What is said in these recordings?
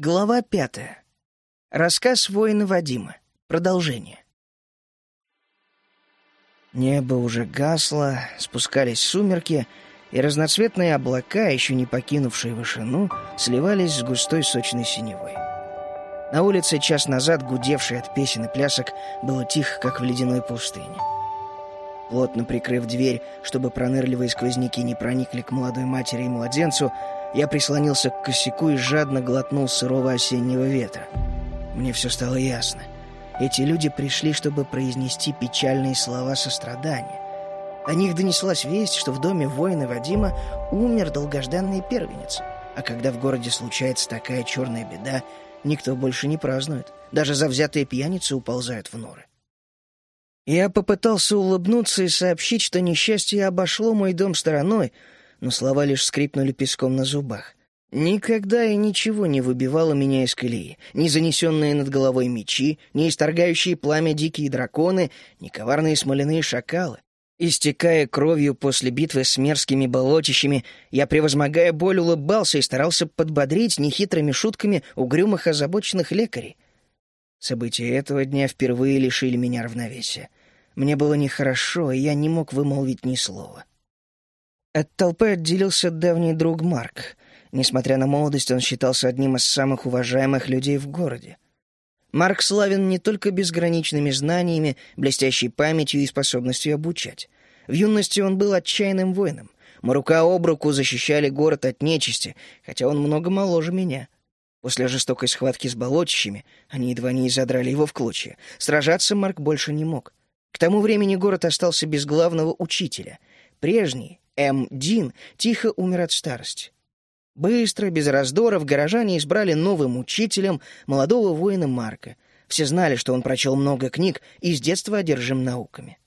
Глава пятая. Рассказ воина Вадима. Продолжение. Небо уже гасло, спускались сумерки, и разноцветные облака, еще не покинувшие вышину, сливались с густой сочной синевой. На улице час назад, гудевший от песен и плясок, было тихо, как в ледяной пустыне. Плотно прикрыв дверь, чтобы пронырливые сквозняки не проникли к молодой матери и младенцу, я прислонился к косяку и жадно глотнул сырого осеннего ветра. Мне все стало ясно. Эти люди пришли, чтобы произнести печальные слова сострадания. До них донеслась весть, что в доме воина Вадима умер долгожданный первенец. А когда в городе случается такая черная беда, никто больше не празднует. Даже завзятые пьяницы уползают в норы. Я попытался улыбнуться и сообщить, что несчастье обошло мой дом стороной, но слова лишь скрипнули песком на зубах. Никогда и ничего не выбивало меня из колеи. Ни занесенные над головой мечи, ни исторгающие пламя дикие драконы, ни коварные смоляные шакалы. Истекая кровью после битвы с мерзкими болотищами, я, превозмогая боль, улыбался и старался подбодрить нехитрыми шутками угрюмых озабоченных лекарей. События этого дня впервые лишили меня равновесия. Мне было нехорошо, и я не мог вымолвить ни слова. От толпы отделился давний друг Марк. Несмотря на молодость, он считался одним из самых уважаемых людей в городе. Марк славен не только безграничными знаниями, блестящей памятью и способностью обучать. В юности он был отчаянным воином. Мы рука об руку защищали город от нечисти, хотя он много моложе меня. После жестокой схватки с болотищами они едва не изодрали его в клочья. Сражаться Марк больше не мог. К тому времени город остался без главного учителя. Прежний, М. Дин тихо умер от старости. Быстро, без раздоров, горожане избрали новым учителем молодого воина Марка. Все знали, что он прочел много книг и с детства одержим науками.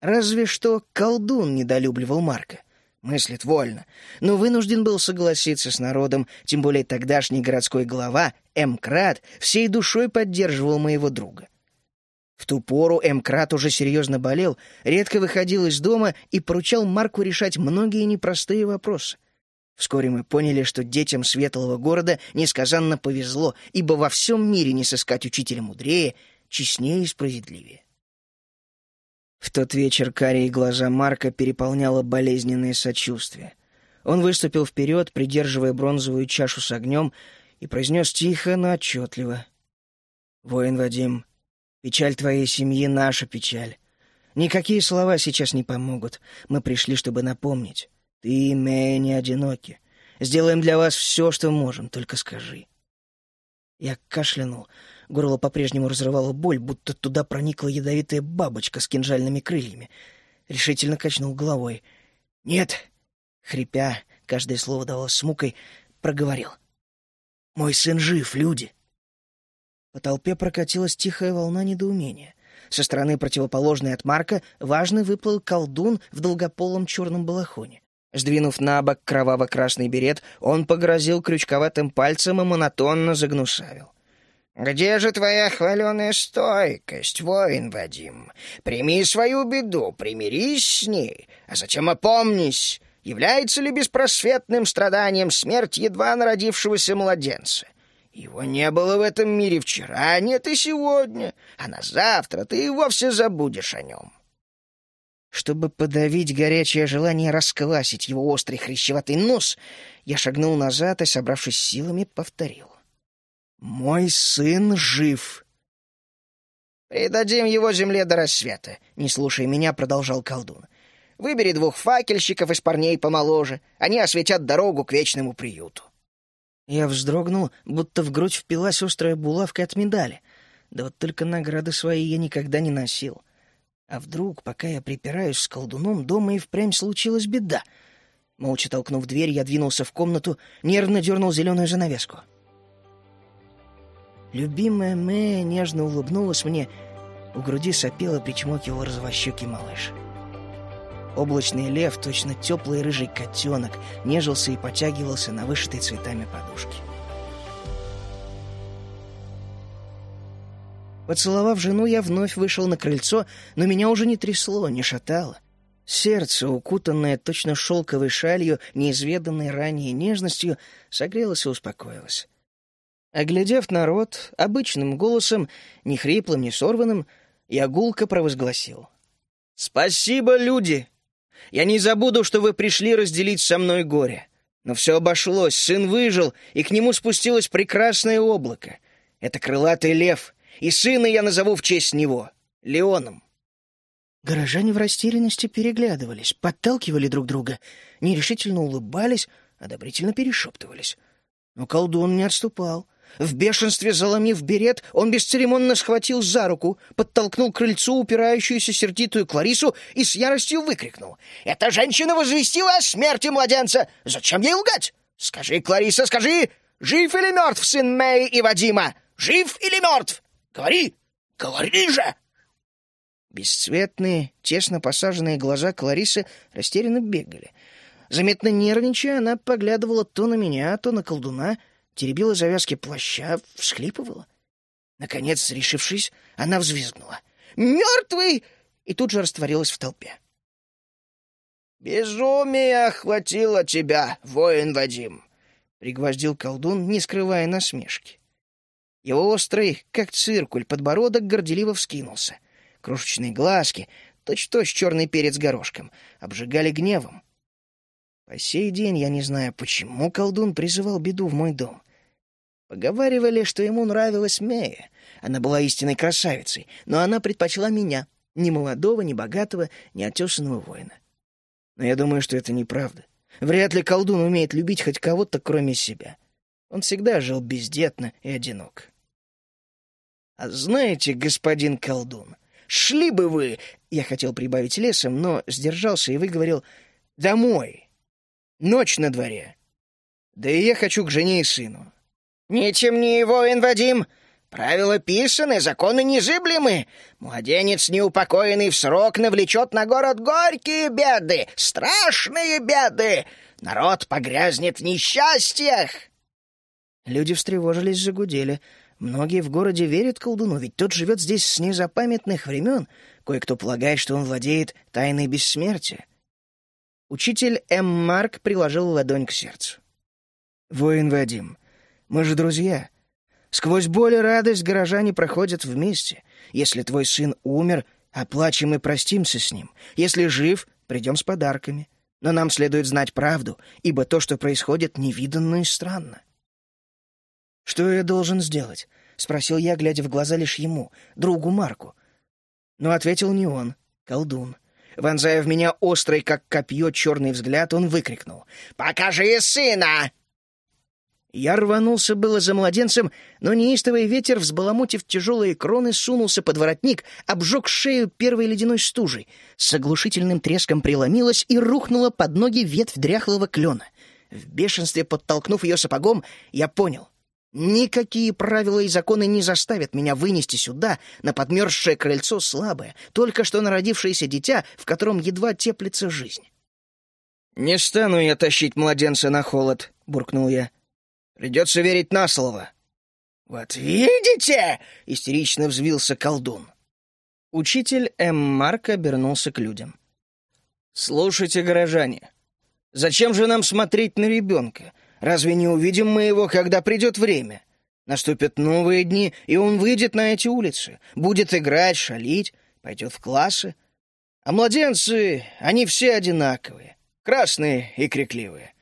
Разве что колдун недолюбливал Марка. Мыслит вольно, но вынужден был согласиться с народом, тем более тогдашний городской глава, М. Крат, всей душой поддерживал моего друга. В ту пору Эмкрат уже серьезно болел, редко выходил из дома и поручал Марку решать многие непростые вопросы. Вскоре мы поняли, что детям светлого города несказанно повезло, ибо во всем мире не сыскать учителя мудрее, честнее и справедливее. В тот вечер карие глаза Марка переполняло болезненное сочувствие. Он выступил вперед, придерживая бронзовую чашу с огнем, и произнес тихо, но отчетливо. «Воин Вадим, Печаль твоей семьи — наша печаль. Никакие слова сейчас не помогут. Мы пришли, чтобы напомнить. Ты и Мэя не одиноки. Сделаем для вас все, что можем, только скажи. Я кашлянул. Горло по-прежнему разрывало боль, будто туда проникла ядовитая бабочка с кинжальными крыльями. Решительно качнул головой. «Нет!» — хрипя, каждое слово давалось с мукой, проговорил. «Мой сын жив, люди!» По толпе прокатилась тихая волна недоумения. Со стороны противоположной от Марка важный выплыл колдун в долгополом черном балахоне. Сдвинув на бок кроваво-красный берет, он погрозил крючковатым пальцем и монотонно загнусавил. «Где же твоя хваленая стойкость, воин Вадим? Прими свою беду, примирись с ней, а затем опомнись. Является ли беспросветным страданием смерть едва народившегося младенца? Его не было в этом мире вчера, а нет и сегодня, а на завтра ты и вовсе забудешь о нем. Чтобы подавить горячее желание расквасить его острый хрящеватый нос, я шагнул назад и, собравшись силами, повторил. «Мой сын жив!» «Придадим его земле до рассвета», — не слушая меня, продолжал колдун. «Выбери двух факельщиков из парней помоложе, они осветят дорогу к вечному приюту». Я вздрогнул, будто в грудь впилась острая булавка от медали. Да вот только награды свои я никогда не носил. А вдруг, пока я припираюсь с колдуном, дома и впрямь случилась беда? Молча толкнув дверь, я двинулся в комнату, нервно дернул зеленую занавеску. Любимая Мэя нежно улыбнулась мне, у груди сопела, причмокивал розовощекий малыш. Облачный лев, точно теплый рыжий котенок, нежился и потягивался на вышитой цветами подушке. Поцеловав жену, я вновь вышел на крыльцо, но меня уже не трясло, не шатало. Сердце, укутанное точно шелковой шалью, неизведанной ранее нежностью, согрелось и успокоилось. Оглядев народ, обычным голосом, не хриплым, не сорванным, я гулко провозгласил. «Спасибо, люди! Я не забуду, что вы пришли разделить со мной горе. Но все обошлось, сын выжил, и к нему спустилось прекрасное облако. Это крылатый лев, и сына я назову в честь него — Леоном». Горожане в растерянности переглядывались, подталкивали друг друга, нерешительно улыбались, одобрительно перешептывались. Но колдун не отступал. В бешенстве заломив берет, он бесцеремонно схватил за руку, подтолкнул к крыльцу упирающуюся сердитую Кларису и с яростью выкрикнул. «Эта женщина возвестила о смерти младенца! Зачем ей лгать? Скажи, Клариса, скажи, жив или мертв сын Мэй и Вадима? Жив или мертв? Говори! Говори же!» Бесцветные, тесно посаженные глаза Кларисы растерянно бегали. Заметно нервничая, она поглядывала то на меня, то на колдуна — теребила завязки плаща, всхлипывала. Наконец, решившись, она взвизгнула. «Мертвый!» и тут же растворилась в толпе. «Безумие охватило тебя, воин Вадим!» — пригвоздил колдун, не скрывая насмешки. Его острый, как циркуль, подбородок горделиво вскинулся. Крошечные глазки, точь-точь черный перец горошком, обжигали гневом. По сей день я не знаю, почему колдун призывал беду в мой дом. Поговаривали, что ему нравилась Мея. Она была истинной красавицей, но она предпочла меня, ни молодого, ни богатого, ни отесанного воина. Но я думаю, что это неправда. Вряд ли колдун умеет любить хоть кого-то, кроме себя. Он всегда жил бездетно и одинок. «А знаете, господин колдун, шли бы вы...» Я хотел прибавить лесом, но сдержался и выговорил «домой». Ночь на дворе. Да и я хочу к жене и сыну. «Не темни, воин Вадим! Правила писаны, законы незыблемы. Младенец, неупокоенный в срок, навлечет на город горькие беды, страшные беды. Народ погрязнет в несчастьях!» Люди встревожились, загудели. Многие в городе верят колдуну, ведь тот живет здесь с незапамятных времен. Кое-кто полагает, что он владеет тайной бессмертия. Учитель М. Марк приложил ладонь к сердцу. «Воин Вадим, мы же друзья. Сквозь боль и радость горожане проходят вместе. Если твой сын умер, оплачем и простимся с ним. Если жив, придем с подарками. Но нам следует знать правду, ибо то, что происходит, невиданно и странно». «Что я должен сделать?» — спросил я, глядя в глаза лишь ему, другу Марку. Но ответил не он, колдун. Вонзая в меня острый, как копье, черный взгляд, он выкрикнул. «Покажи сына!» Я рванулся было за младенцем, но неистовый ветер, взбаламутив тяжелые кроны, сунулся под воротник, обжег шею первой ледяной стужей, с оглушительным треском преломилась и рухнула под ноги ветвь дряхлого клена. В бешенстве подтолкнув ее сапогом, я понял. Никакие правила и законы не заставят меня вынести сюда, на подмерзшее крыльцо слабое, только что народившееся дитя, в котором едва теплится жизнь. «Не стану я тащить младенца на холод», — буркнул я. «Придется верить на слово». «Вот видите!» — истерично взвился колдун. Учитель М. Марк обернулся к людям. «Слушайте, горожане, зачем же нам смотреть на ребенка? Разве не увидим мы его, когда придет время? Наступят новые дни, и он выйдет на эти улицы, будет играть, шалить, пойдет в классы. А младенцы, они все одинаковые, красные и крикливые.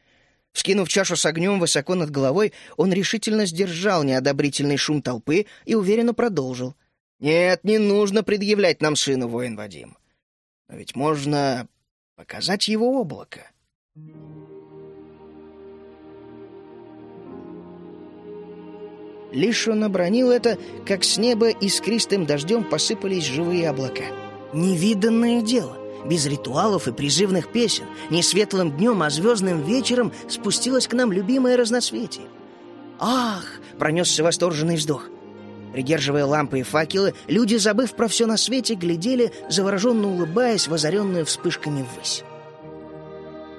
Вскинув чашу с огнем высоко над головой, он решительно сдержал неодобрительный шум толпы и уверенно продолжил. «Нет, не нужно предъявлять нам сыну, воин Вадим. Но ведь можно показать его облако». Лишь он обронил это, как с неба искристым дождем посыпались живые облака. Невиданное дело. Без ритуалов и призывных песен, не светлым днем, а звездным вечером спустилось к нам любимое разноцветие. «Ах!» — пронесся восторженный вздох. Придерживая лампы и факелы, люди, забыв про все на свете, глядели, завороженно улыбаясь в вспышками ввысь.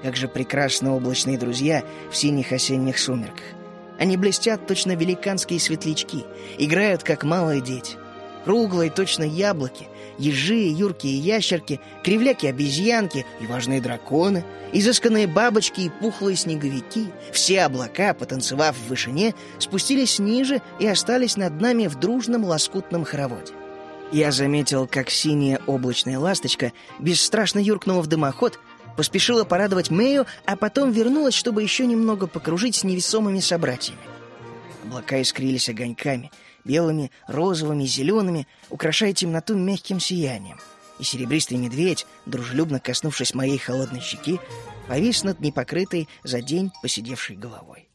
Как же прекрасно облачные друзья в синих осенних сумерках. Они блестят точно великанские светлячки, играют, как малые дети. Круглые точно яблоки, ежи, юрки и ящерки, кривляки-обезьянки и важные драконы, изысканные бабочки и пухлые снеговики, все облака, потанцевав в вышине, спустились ниже и остались над нами в дружном лоскутном хороводе. Я заметил, как синяя облачная ласточка бесстрашно юркнула в дымоход, поспешила порадовать Мэю, а потом вернулась, чтобы еще немного покружить с невесомыми собратьями. Облака искрились огоньками — белыми, розовыми, зелеными, украшая темноту мягким сиянием. И серебристый медведь, дружелюбно коснувшись моей холодной щеки, повис над непокрытой за день посидевшей головой.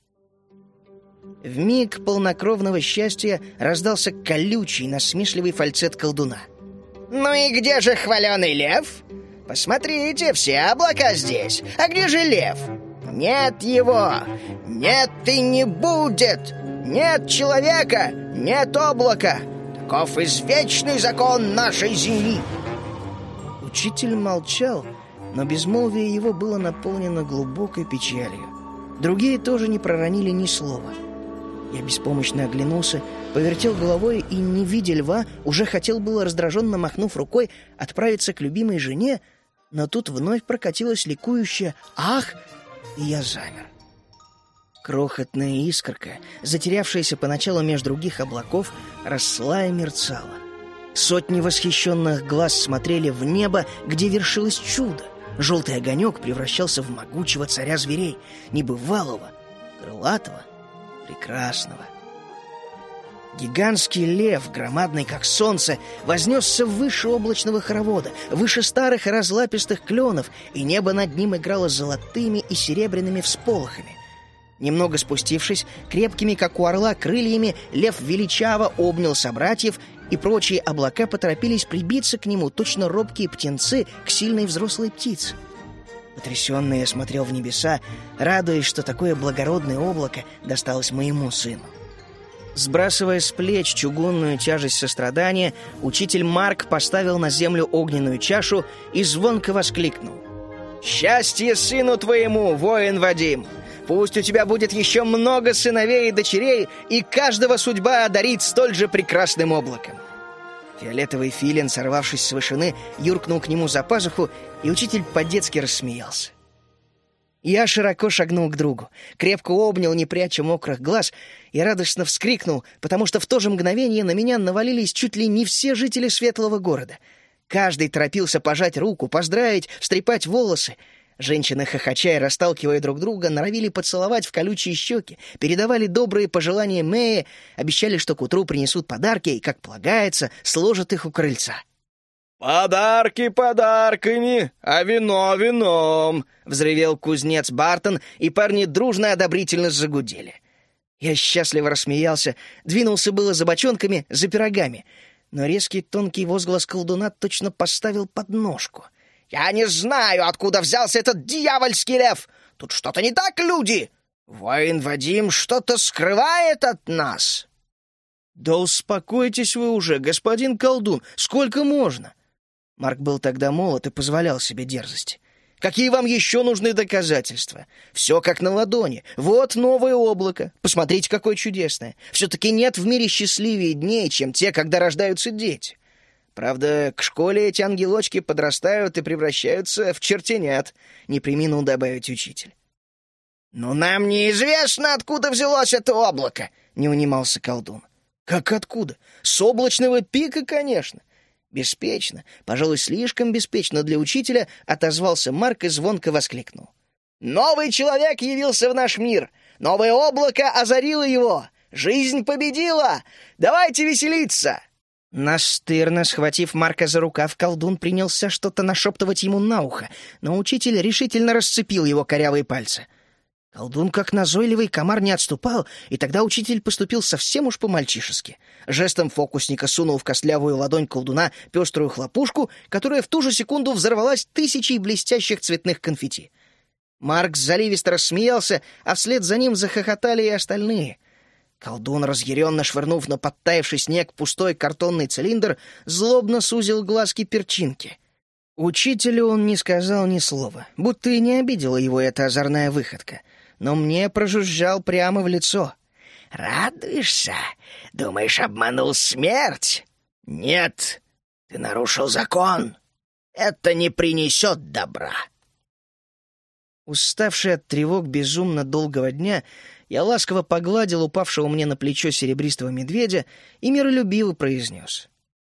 В миг полнокровного счастья раздался колючий, насмешливый фальцет колдуна. «Ну и где же хваленый лев? Посмотрите, все облака здесь. А где же лев? Нет его! Нет и не будет! Нет человека, нет облака. Таков извечный закон нашей земли. Учитель молчал, но безмолвие его было наполнено глубокой печалью. Другие тоже не проронили ни слова. Я беспомощно оглянулся, повертел головой и, не видя льва, уже хотел было, раздраженно махнув рукой, отправиться к любимой жене, но тут вновь прокатилось ликующее «Ах!» и я замер. Крохотная искорка, затерявшаяся поначалу между других облаков, росла и мерцала. Сотни восхищенных глаз смотрели в небо, где вершилось чудо. Желтый огонек превращался в могучего царя зверей, небывалого, крылатого, прекрасного. Гигантский лев, громадный как солнце, вознесся выше облачного хоровода, выше старых разлапистых кленов, и небо над ним играло золотыми и серебряными всполохами. Немного спустившись, крепкими, как у орла, крыльями, лев величаво обнял собратьев, и прочие облака поторопились прибиться к нему, точно робкие птенцы к сильной взрослой птице. Потрясенный я смотрел в небеса, радуясь, что такое благородное облако досталось моему сыну. Сбрасывая с плеч чугунную тяжесть сострадания, учитель Марк поставил на землю огненную чашу и звонко воскликнул. «Счастье сыну твоему, воин Вадим! Пусть у тебя будет еще много сыновей и дочерей, и каждого судьба одарит столь же прекрасным облаком. Фиолетовый филин, сорвавшись с вышины, юркнул к нему за пазуху, и учитель по-детски рассмеялся. Я широко шагнул к другу, крепко обнял, не пряча мокрых глаз, и радостно вскрикнул, потому что в то же мгновение на меня навалились чуть ли не все жители светлого города. Каждый торопился пожать руку, поздравить, встрепать волосы — Женщины, хохоча и расталкивая друг друга, норовили поцеловать в колючие щеки, передавали добрые пожелания Мэе, обещали, что к утру принесут подарки и, как полагается, сложат их у крыльца. «Подарки подарками, а вино вином!» — взревел кузнец Бартон, и парни дружно одобрительно загудели. Я счастливо рассмеялся, двинулся было за бочонками, за пирогами, но резкий тонкий возглас колдуна точно поставил подножку — я не знаю, откуда взялся этот дьявольский лев. Тут что-то не так, люди. Воин Вадим что-то скрывает от нас. Да успокойтесь вы уже, господин колдун. Сколько можно? Марк был тогда молод и позволял себе дерзость. Какие вам еще нужны доказательства? Все как на ладони. Вот новое облако. Посмотрите, какое чудесное. Все-таки нет в мире счастливее дней, чем те, когда рождаются дети. Правда, к школе эти ангелочки подрастают и превращаются в чертенят, не приминул добавить учитель. «Но нам неизвестно, откуда взялось это облако», — не унимался колдун. «Как откуда? С облачного пика, конечно». Беспечно, пожалуй, слишком беспечно для учителя, отозвался Марк и звонко воскликнул. «Новый человек явился в наш мир! Новое облако озарило его! Жизнь победила! Давайте веселиться!» Настырно схватив Марка за рукав, колдун принялся что-то нашептывать ему на ухо, но учитель решительно расцепил его корявые пальцы. Колдун, как назойливый комар, не отступал, и тогда учитель поступил совсем уж по-мальчишески. Жестом фокусника сунул в костлявую ладонь колдуна пеструю хлопушку, которая в ту же секунду взорвалась тысячей блестящих цветных конфетти. Марк заливисто рассмеялся, а вслед за ним захохотали и остальные — Колдун, разъяренно швырнув на подтаявший снег пустой картонный цилиндр, злобно сузил глазки перчинки. Учителю он не сказал ни слова, будто и не обидела его эта озорная выходка, но мне прожужжал прямо в лицо. «Радуешься? Думаешь, обманул смерть? «Нет, ты нарушил закон. Это не принесет добра». Уставший от тревог безумно долгого дня, я ласково погладил упавшего мне на плечо серебристого медведя и миролюбиво произнес.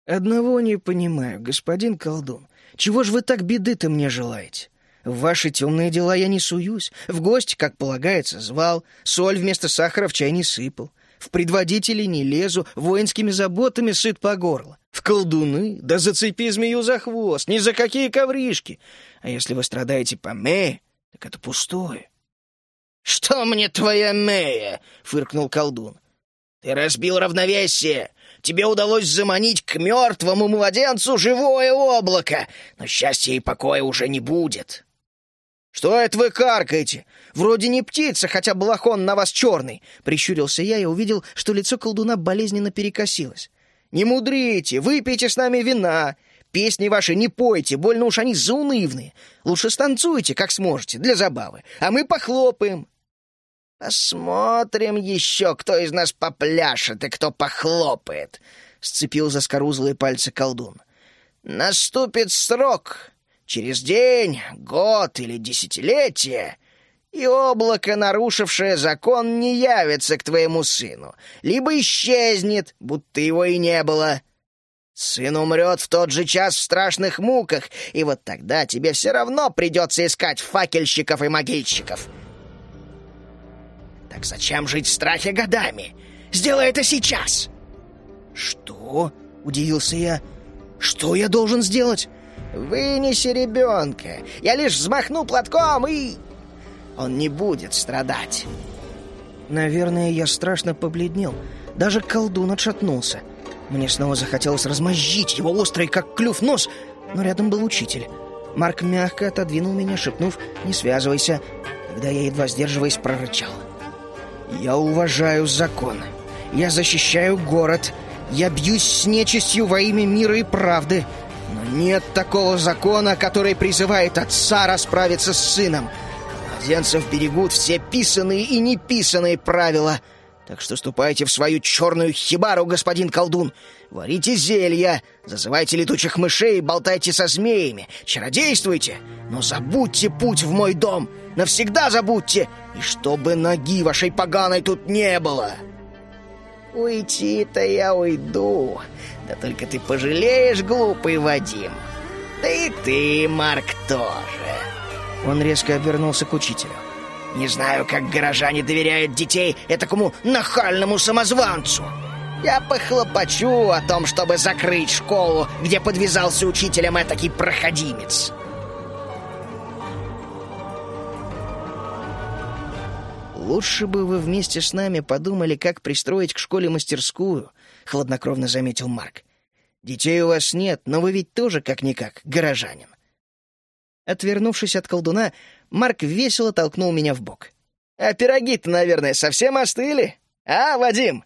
«Одного не понимаю, господин колдун. Чего ж вы так беды-то мне желаете? В ваши темные дела я не суюсь. В гости, как полагается, звал. Соль вместо сахара в чай не сыпал. В предводители не лезу, воинскими заботами сыт по горло. В колдуны? Да зацепи змею за хвост, ни за какие ковришки. А если вы страдаете по Мее, так это пустое. «Что мне твоя Мея?» — фыркнул колдун. «Ты разбил равновесие. Тебе удалось заманить к мертвому младенцу живое облако, но счастья и покоя уже не будет». «Что это вы каркаете? Вроде не птица, хотя балахон на вас черный!» Прищурился я и увидел, что лицо колдуна болезненно перекосилось. «Не мудрите, выпейте с нами вина. Песни ваши не пойте, больно уж они заунывные. Лучше станцуйте, как сможете, для забавы, а мы похлопаем». «Посмотрим еще, кто из нас попляшет и кто похлопает», — сцепил за скорузлые пальцы колдун. «Наступит срок, через день, год или десятилетие, и облако, нарушившее закон, не явится к твоему сыну, либо исчезнет, будто его и не было». Сын умрет в тот же час в страшных муках, и вот тогда тебе все равно придется искать факельщиков и могильщиков. Так зачем жить в страхе годами? Сделай это сейчас!» «Что?» — удивился я. «Что я должен сделать?» «Вынеси ребенка. Я лишь взмахну платком, и... Он не будет страдать». Наверное, я страшно побледнел. Даже колдун отшатнулся. Мне снова захотелось размозжить его острый, как клюв, нос, но рядом был учитель. Марк мягко отодвинул меня, шепнув «Не связывайся», когда я, едва сдерживаясь, прорычал. «Я уважаю закон. Я защищаю город. Я бьюсь с нечистью во имя мира и правды. Но нет такого закона, который призывает отца расправиться с сыном. Младенцев берегут все писанные и неписанные правила». Так что ступайте в свою черную хибару, господин колдун. Варите зелья, зазывайте летучих мышей, болтайте со змеями, чародействуйте. Но забудьте путь в мой дом, навсегда забудьте, и чтобы ноги вашей поганой тут не было. Уйти-то я уйду, да только ты пожалеешь, глупый Вадим. Да и ты, Марк, тоже. Он резко обернулся к учителю. Не знаю, как горожане доверяют детей этакому нахальному самозванцу. Я похлопочу о том, чтобы закрыть школу, где подвязался учителем этакий проходимец. «Лучше бы вы вместе с нами подумали, как пристроить к школе мастерскую», — хладнокровно заметил Марк. «Детей у вас нет, но вы ведь тоже как-никак горожанин». Отвернувшись от колдуна, Марк весело толкнул меня в бок. «А пироги-то, наверное, совсем остыли? А, Вадим?»